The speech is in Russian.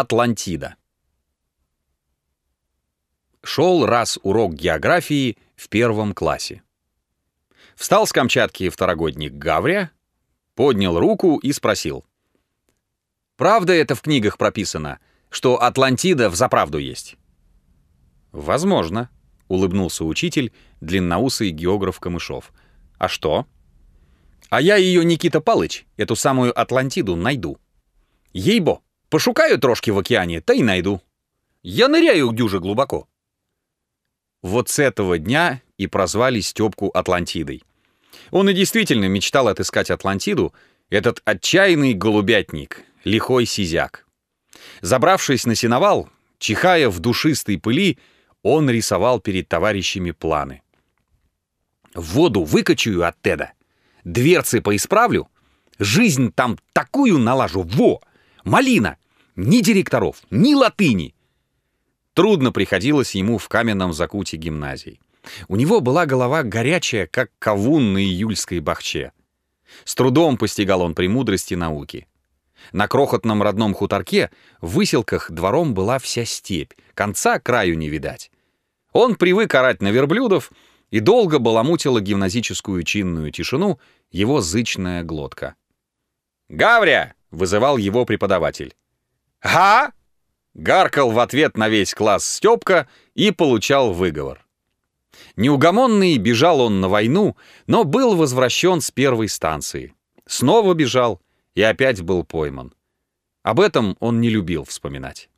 Атлантида. Шел раз урок географии в первом классе. Встал с Камчатки второгодник Гавря, поднял руку и спросил. «Правда это в книгах прописано, что Атлантида взаправду есть?» «Возможно», — улыбнулся учитель, длинноусый географ Камышов. «А что?» «А я ее, Никита Палыч, эту самую Атлантиду найду. Ей-бо!» Пошукаю трошки в океане, то и найду. Я ныряю дюже глубоко. Вот с этого дня и прозвали Степку Атлантидой. Он и действительно мечтал отыскать Атлантиду, этот отчаянный голубятник, лихой сизяк. Забравшись на сеновал, чихая в душистой пыли, он рисовал перед товарищами планы. Воду выкачаю от Теда, дверцы поисправлю, жизнь там такую налажу, во! Малина! Ни директоров, ни латыни. Трудно приходилось ему в каменном закуте гимназии. У него была голова горячая, как кавун на июльской бахче. С трудом постигал он премудрости науки. На крохотном родном хуторке в выселках двором была вся степь, конца краю не видать. Он привык орать на верблюдов, и долго баламутила гимназическую чинную тишину его зычная глотка. «Гавря!» — вызывал его преподаватель. «Га!» — гаркал в ответ на весь класс Степка и получал выговор. Неугомонный бежал он на войну, но был возвращен с первой станции. Снова бежал и опять был пойман. Об этом он не любил вспоминать.